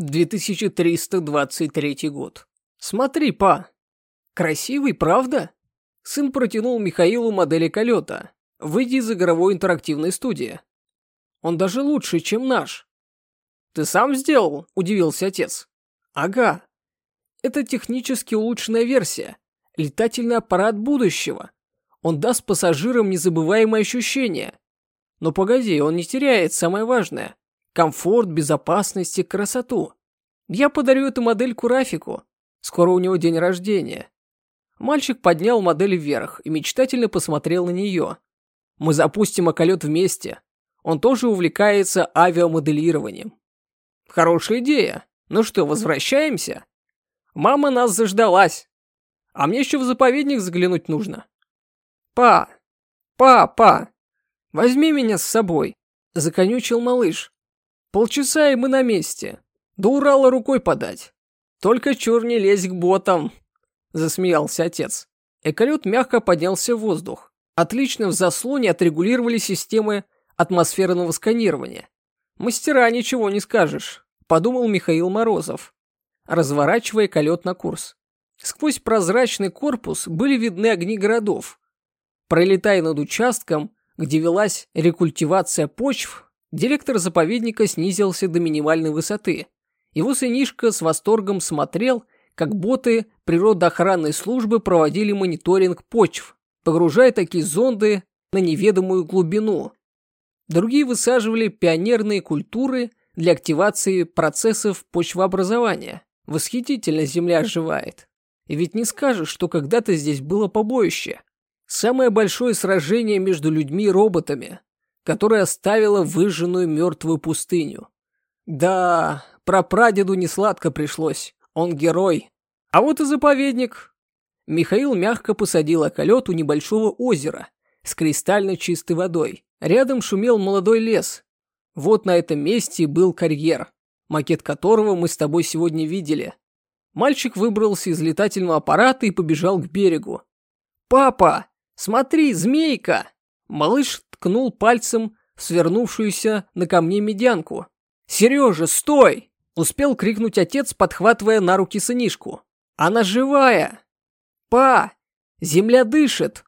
2323 год. Смотри, па. Красивый, правда? Сын протянул Михаилу модели колета. Выйди из игровой интерактивной студии. Он даже лучше, чем наш. Ты сам сделал? Удивился отец. Ага. Это технически улучшенная версия. Летательный аппарат будущего. Он даст пассажирам незабываемые ощущения. Но погоди, он не теряет самое важное. Комфорт, безопасность и красоту. Я подарю эту модельку Рафику. Скоро у него день рождения. Мальчик поднял модель вверх и мечтательно посмотрел на нее. Мы запустим околет вместе. Он тоже увлекается авиамоделированием. Хорошая идея. Ну что, возвращаемся? Мама нас заждалась. А мне еще в заповедник заглянуть нужно. Па, па, па, возьми меня с собой, законючил малыш. Полчаса и мы на месте. До Урала рукой подать. Только чур не лезь к ботам, засмеялся отец. Эколет мягко поднялся в воздух. Отлично в заслоне отрегулировали системы атмосферного сканирования. Мастера ничего не скажешь, подумал Михаил Морозов, разворачивая колет на курс. Сквозь прозрачный корпус были видны огни городов. Пролетая над участком, где велась рекультивация почв, Директор заповедника снизился до минимальной высоты. Его сынишка с восторгом смотрел, как боты природоохранной службы проводили мониторинг почв, погружая такие зонды на неведомую глубину. Другие высаживали пионерные культуры для активации процессов почвообразования. Восхитительно земля оживает. И ведь не скажешь, что когда-то здесь было побоище. Самое большое сражение между людьми и роботами, которая оставила выжженную мертвую пустыню. Да, про прадеду не сладко пришлось, он герой. А вот и заповедник. Михаил мягко посадил околет у небольшого озера с кристально чистой водой. Рядом шумел молодой лес. Вот на этом месте был карьер, макет которого мы с тобой сегодня видели. Мальчик выбрался из летательного аппарата и побежал к берегу. «Папа, смотри, змейка!» Малыш ткнул пальцем свернувшуюся на камне медянку. «Сережа, стой!» — успел крикнуть отец, подхватывая на руки сынишку. «Она живая!» «Па! Земля дышит!»